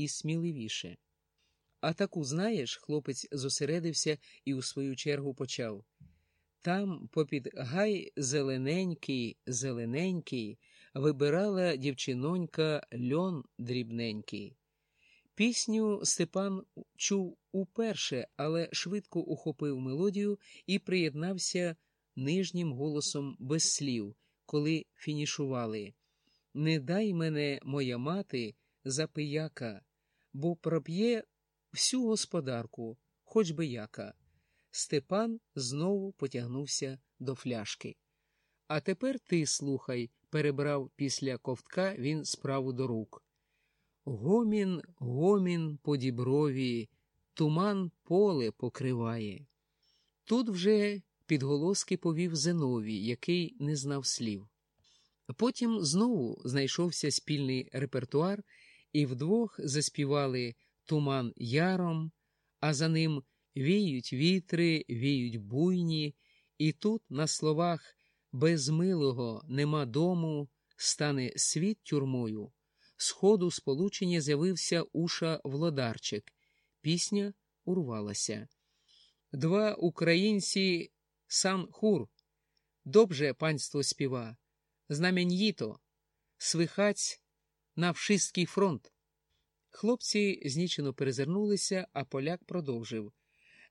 і сміливіше. А таку знаєш, хлопець зосередився і у свою чергу почав. Там, попід гай зелененький, зелененький, вибирала дівчинонька льон дрібненький. Пісню Степан чув уперше, але швидко ухопив мелодію і приєднався нижнім голосом без слів, коли фінішували. Не дай мене, моя мати, за пияка, бо проб'є всю господарку, хоч би яка. Степан знову потягнувся до фляшки. А тепер ти слухай, перебрав після ковтка він справу до рук. Гомін, гомін по діброві, туман поле покриває. Тут вже підголоски повів Зиновій, який не знав слів. Потім знову знайшовся спільний репертуар, і вдвох заспівали Туман яром, а за ним віють вітри, віють буйні, і тут, на словах без милого нема дому, стане світ тюрмою. Сходу сполучення з'явився уша Влодарчик. Пісня урвалася. Два українці сан хур. Добре панство співа. Знаменїто, свихаць на вшистський фронт. Хлопці знічено перезирнулися, а поляк продовжив.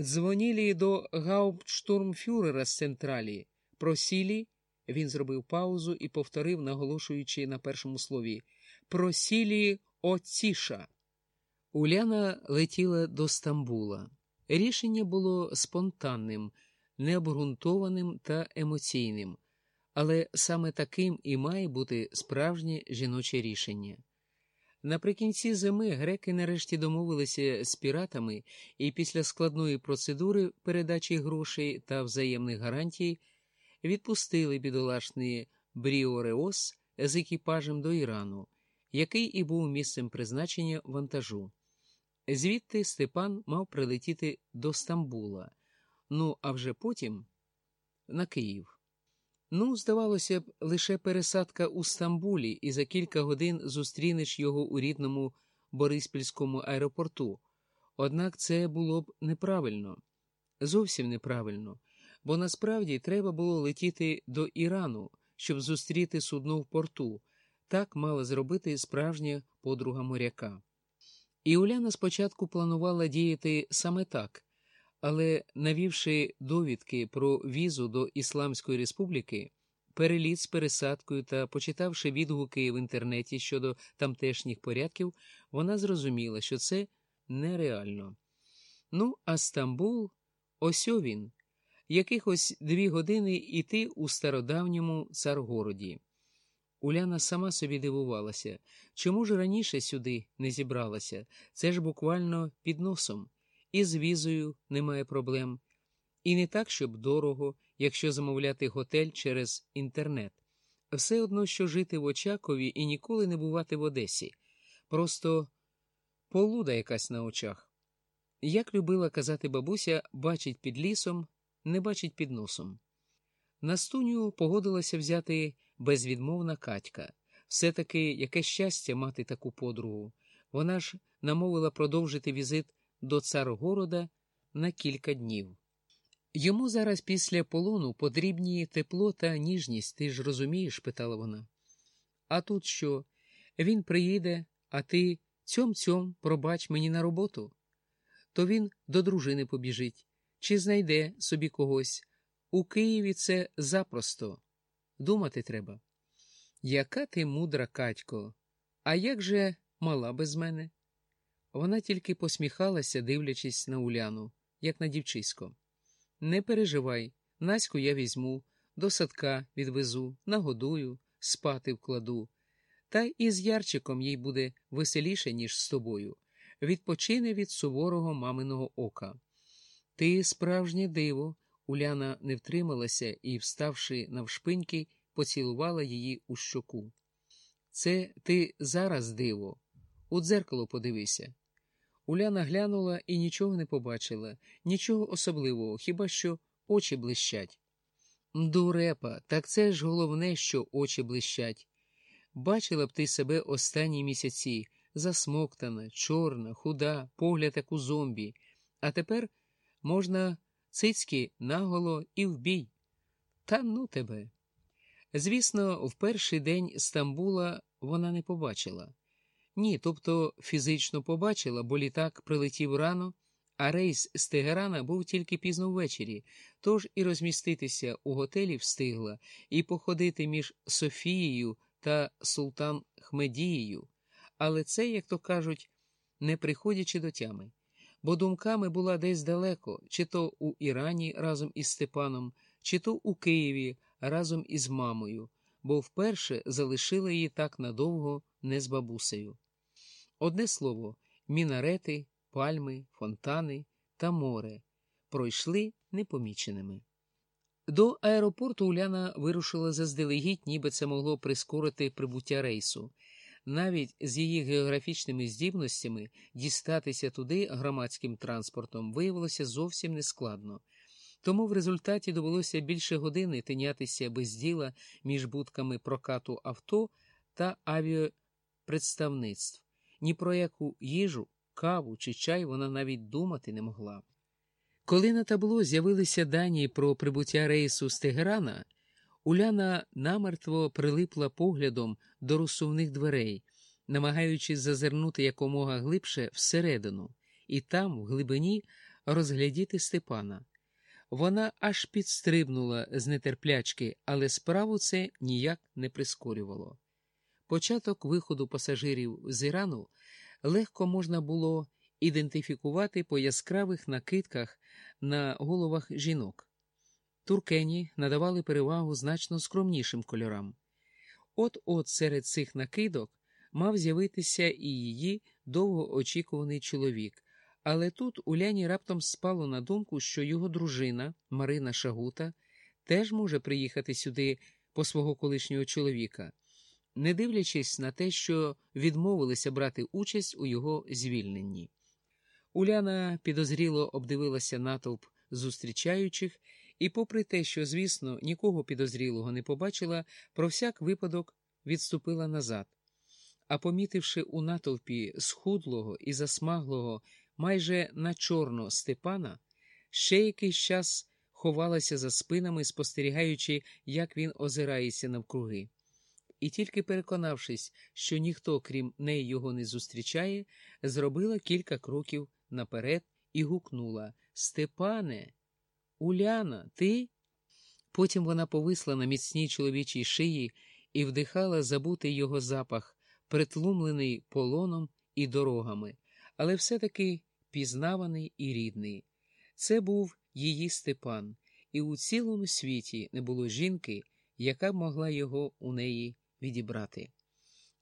Дзвонілі до гауптштурмфюрера з централі. Просілі, він зробив паузу і повторив, наголошуючи на першому слові Просілі оціша. Уляна летіла до Стамбула. Рішення було спонтанним, необґрунтованим та емоційним, але саме таким і має бути справжнє жіноче рішення. Наприкінці зими греки нарешті домовилися з піратами і після складної процедури передачі грошей та взаємних гарантій відпустили бідолашний Бріореос з екіпажем до Ірану, який і був місцем призначення вантажу. Звідти Степан мав прилетіти до Стамбула, ну а вже потім на Київ. Ну, здавалося б, лише пересадка у Стамбулі, і за кілька годин зустрінеш його у рідному Бориспільському аеропорту. Однак це було б неправильно, зовсім неправильно, бо насправді треба було летіти до Ірану, щоб зустріти судно в порту. Так мала зробити справжня подруга моряка. І Уляна спочатку планувала діяти саме так. Але, навівши довідки про візу до Ісламської республіки, переліт з пересадкою та почитавши відгуки в інтернеті щодо тамтешніх порядків, вона зрозуміла, що це нереально. Ну, а Стамбул ось він, якихось дві години йти у стародавньому царгороді. Уляна сама собі дивувалася, чому ж раніше сюди не зібралася, це ж буквально під носом і з візою немає проблем, і не так, щоб дорого, якщо замовляти готель через інтернет. Все одно, що жити в Очакові і ніколи не бувати в Одесі, просто полуда якась на очах. Як любила казати бабуся, бачить під лісом, не бачить під носом. На стуню погодилася взяти безвідмовна Катька. Все таки яке щастя мати таку подругу. Вона ж намовила продовжити візит до царгорода на кілька днів. Йому зараз після полону потрібні тепло та ніжність, ти ж розумієш? питала вона. А тут що? Він приїде, а ти цьом цьом пробач мені на роботу. То він до дружини побіжить чи знайде собі когось. У Києві це запросто. Думати треба. Яка ти мудра, Катько, а як же мала без мене? Вона тільки посміхалася, дивлячись на Уляну, як на дівчисько. Не переживай, Наську я візьму, до садка відвезу, нагодую, спати вкладу. Та і з Ярчиком їй буде веселіше, ніж з тобою. Відпочине від суворого маминого ока. Ти справжнє диво. Уляна не втрималася і, вставши навшпиньки, поцілувала її у щоку. Це ти зараз диво. У дзеркало подивися. Уляна глянула і нічого не побачила, нічого особливого, хіба що очі блищать. Дурепа, так це ж головне, що очі блищать. Бачила б ти себе останні місяці, засмоктана, чорна, худа, погляд як у зомбі, а тепер можна цицьки наголо і вбій. Та ну тебе. Звісно, в перший день Стамбула вона не побачила. Ні, тобто фізично побачила, бо літак прилетів рано, а рейс з Тегерана був тільки пізно ввечері, тож і розміститися у готелі встигла, і походити між Софією та Султан Хмедією, але це, як то кажуть, не приходячи до тями, бо думками була десь далеко, чи то у Ірані разом із Степаном, чи то у Києві разом із мамою, бо вперше залишила її так надовго не з бабусею. Одне слово, мінарети, пальми, фонтани та море пройшли непоміченими. До аеропорту Уляна вирушила заздалегідь, ніби це могло прискорити прибуття рейсу. Навіть з її географічними здібностями дістатися туди громадським транспортом виявилося зовсім нескладно. Тому в результаті довелося більше години тинятися без діла між будками прокату авто та авіапредставництв. Ні про яку їжу, каву чи чай вона навіть думати не могла. Коли на табло з'явилися дані про прибуття рейсу з Тегерана, Уляна намертво прилипла поглядом до розсувних дверей, намагаючись зазирнути якомога глибше всередину, і там, в глибині, розглядіти Степана. Вона аж підстрибнула з нетерплячки, але справу це ніяк не прискорювало. Початок виходу пасажирів з Ірану легко можна було ідентифікувати по яскравих накидках на головах жінок. Туркені надавали перевагу значно скромнішим кольорам. От-от серед цих накидок мав з'явитися і її довгоочікуваний чоловік, але тут Уляні раптом спало на думку, що його дружина Марина Шагута теж може приїхати сюди по свого колишнього чоловіка, не дивлячись на те, що відмовилися брати участь у його звільненні. Уляна підозріло обдивилася натовп зустрічаючих і, попри те, що, звісно, нікого підозрілого не побачила, про всяк випадок відступила назад. А помітивши у натовпі схудлого і засмаглого майже на чорно Степана, ще якийсь час ховалася за спинами, спостерігаючи, як він озирається навкруги. І тільки переконавшись, що ніхто, крім неї, його не зустрічає, зробила кілька кроків наперед і гукнула Степане, Уляна, ти? Потім вона повисла на міцній чоловічій шиї і вдихала забутий його запах, притлумлений полоном і дорогами, але все-таки пізнаваний і рідний. Це був її Степан, і у цілому світі не було жінки, яка б могла його у неї відібрати.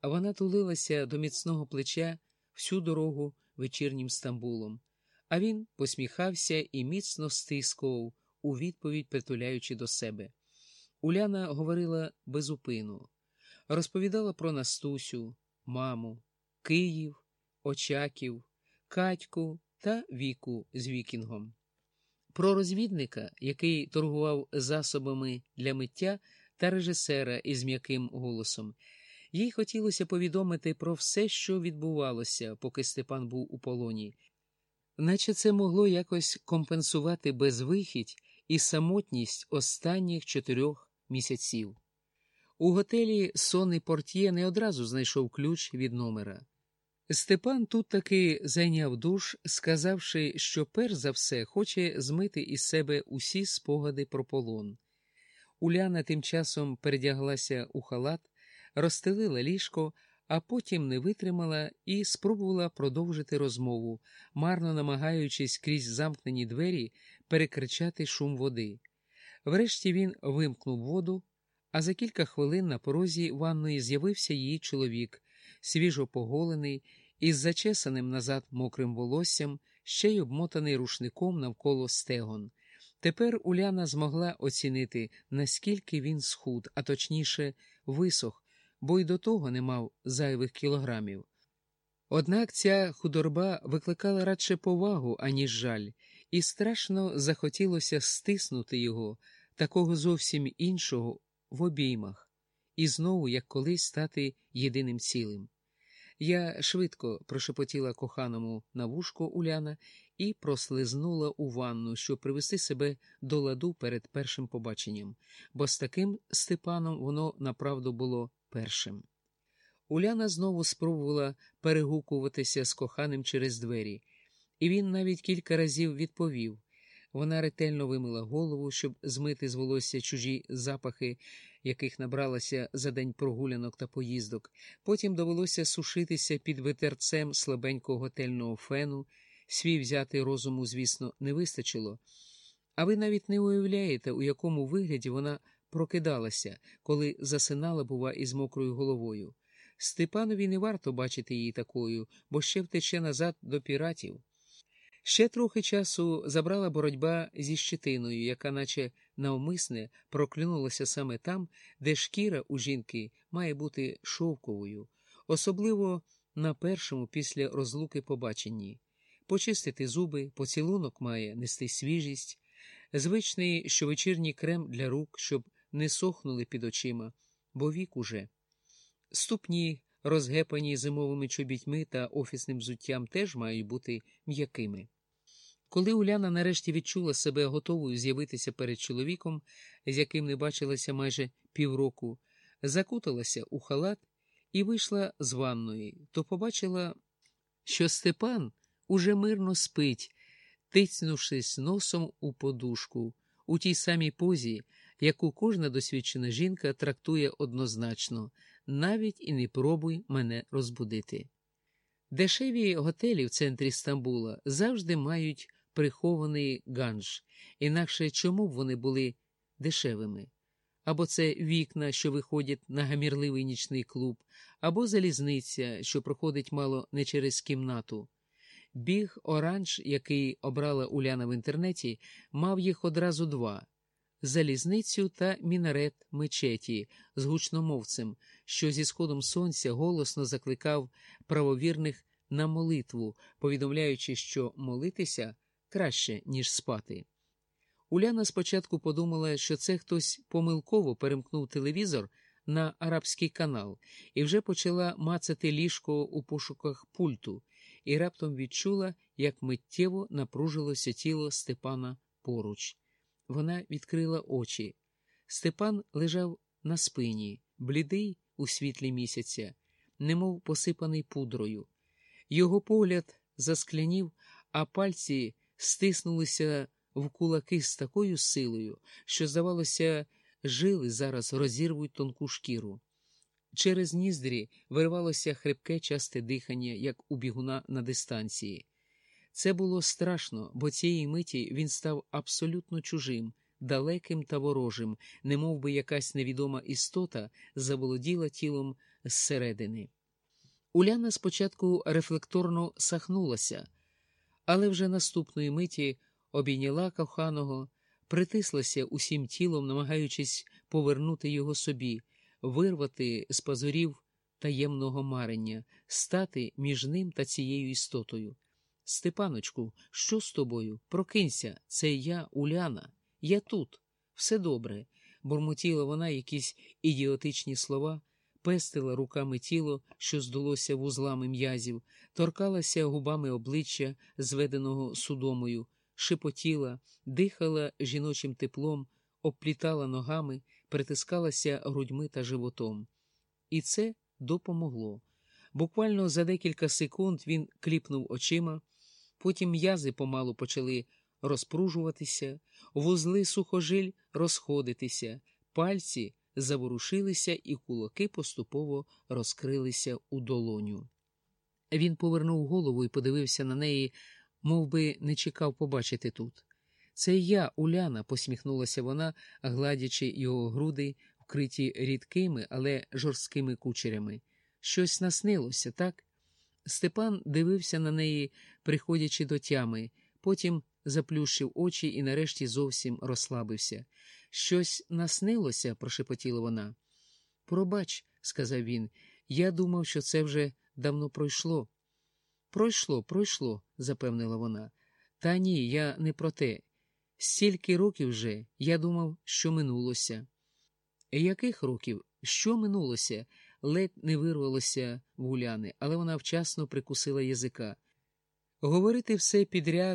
А вона тулилася до міцного плеча всю дорогу вечірнім Стамбулом, а він посміхався і міцно стискував, у відповідь притуляючи до себе. Уляна говорила безупину, розповідала про Настусю, маму, Київ, Очаків, Катьку та Віку з Вікінгом. Про розвідника, який торгував засобами для миття, та режисера із м'яким голосом. Їй хотілося повідомити про все, що відбувалося, поки Степан був у полоні, наче це могло якось компенсувати безвихідь і самотність останніх чотирьох місяців. У готелі сонний портьє не одразу знайшов ключ від номера. Степан тут таки зайняв душ, сказавши, що перш за все хоче змити із себе усі спогади про полон. Уляна тим часом передяглася у халат, розстелила ліжко, а потім не витримала і спробувала продовжити розмову, марно намагаючись крізь замкнені двері перекричати шум води. Врешті він вимкнув воду, а за кілька хвилин на порозі ванної з'явився її чоловік, свіжо поголений, із зачесаним назад мокрим волоссям, ще й обмотаний рушником навколо стегон. Тепер Уляна змогла оцінити, наскільки він схуд, а точніше, висох, бо й до того не мав зайвих кілограмів. Однак ця худорба викликала радше повагу, аніж жаль, і страшно захотілося стиснути його, такого зовсім іншого, в обіймах, і знову, як колись, стати єдиним цілим. Я швидко прошепотіла коханому на вушко Уляна і прослизнула у ванну, щоб привести себе до ладу перед першим побаченням, бо з таким Степаном воно направду було першим. Уляна знову спробувала перегукуватися з коханим через двері, і він навіть кілька разів відповів. Вона ретельно вимила голову, щоб змити з волосся чужі запахи, яких набралася за день прогулянок та поїздок. Потім довелося сушитися під ветерцем слабенького готельного фену. Свій взяти розуму, звісно, не вистачило. А ви навіть не уявляєте, у якому вигляді вона прокидалася, коли засинала, бува, із мокрою головою. Степанові не варто бачити її такою, бо ще втече назад до піратів. Ще трохи часу забрала боротьба зі щитиною, яка, наче навмисне, проклюнулася саме там, де шкіра у жінки має бути шовковою, особливо на першому після розлуки побаченні. Почистити зуби, поцілунок має нести свіжість, звичний щовечірній крем для рук, щоб не сохнули під очима, бо вік уже. Ступні, розгепані зимовими чобітьми та офісним взуттям, теж мають бути м'якими. Коли Уляна нарешті відчула себе готовою з'явитися перед чоловіком, з яким не бачилася майже півроку, закуталася у халат і вийшла з ванної, то побачила, що Степан уже мирно спить, тицнувшись носом у подушку, у тій самій позі, яку кожна досвідчена жінка трактує однозначно, навіть і не пробуй мене розбудити. Дешеві готелі в центрі Стамбула завжди мають прихований ганж, інакше чому б вони були дешевими? Або це вікна, що виходять на гамірливий нічний клуб, або залізниця, що проходить мало не через кімнату. Біг оранж, який обрала Уляна в інтернеті, мав їх одразу два залізницю та мінарет мечеті з гучномовцем, що зі сходом сонця голосно закликав правовірних на молитву, повідомляючи, що молитися краще, ніж спати. Уляна спочатку подумала, що це хтось помилково перемкнув телевізор на арабський канал і вже почала мацати ліжко у пошуках пульту, і раптом відчула, як миттєво напружилося тіло Степана поруч. Вона відкрила очі. Степан лежав на спині, блідий у світлі місяця, немов посипаний пудрою. Його погляд засклянів, а пальці стиснулися в кулаки з такою силою, що, здавалося, жили зараз розірвуть тонку шкіру. Через ніздрі вирвалося хрипке часте дихання, як у бігуна на дистанції. Це було страшно, бо цієї миті він став абсолютно чужим, далеким та ворожим, немов би якась невідома істота заволоділа тілом зсередини. Уляна спочатку рефлекторно сахнулася, але вже наступної миті обійняла коханого, притислася усім тілом, намагаючись повернути його собі, вирвати з пазурів таємного марення, стати між ним та цією істотою. Степаночку, що з тобою? Прокинься, це я, Уляна, я тут, все добре, бурмотіла вона якісь ідіотичні слова, пестила руками тіло, що здулося вузлами м'язів, торкалася губами обличчя, зведеного судомою, шепотіла, дихала жіночим теплом, обплітала ногами, притискалася грудьми та животом. І це допомогло. Буквально за декілька секунд він кліпнув очима. Потім м'язи помалу почали розпружуватися, вузли сухожиль розходитися, пальці заворушилися, і кулаки поступово розкрилися у долоню. Він повернув голову і подивився на неї, мов би не чекав побачити тут. Це я, Уляна, посміхнулася вона, гладячи його груди, вкриті рідкими, але жорсткими кучерями. Щось наснилося, так? Степан дивився на неї, приходячи до тями, потім заплющив очі і нарешті зовсім розслабився. Щось наснилося, прошепотіла вона. Пробач, сказав він, я думав, що це вже давно пройшло. Пройшло, пройшло, запевнила вона. Та ні, я не про те. Стільки років вже я думав, що минулося. Яких років? Що минулося? ледь не вирвалося в Уляни, але вона вчасно прикусила язика. Говорити все підряд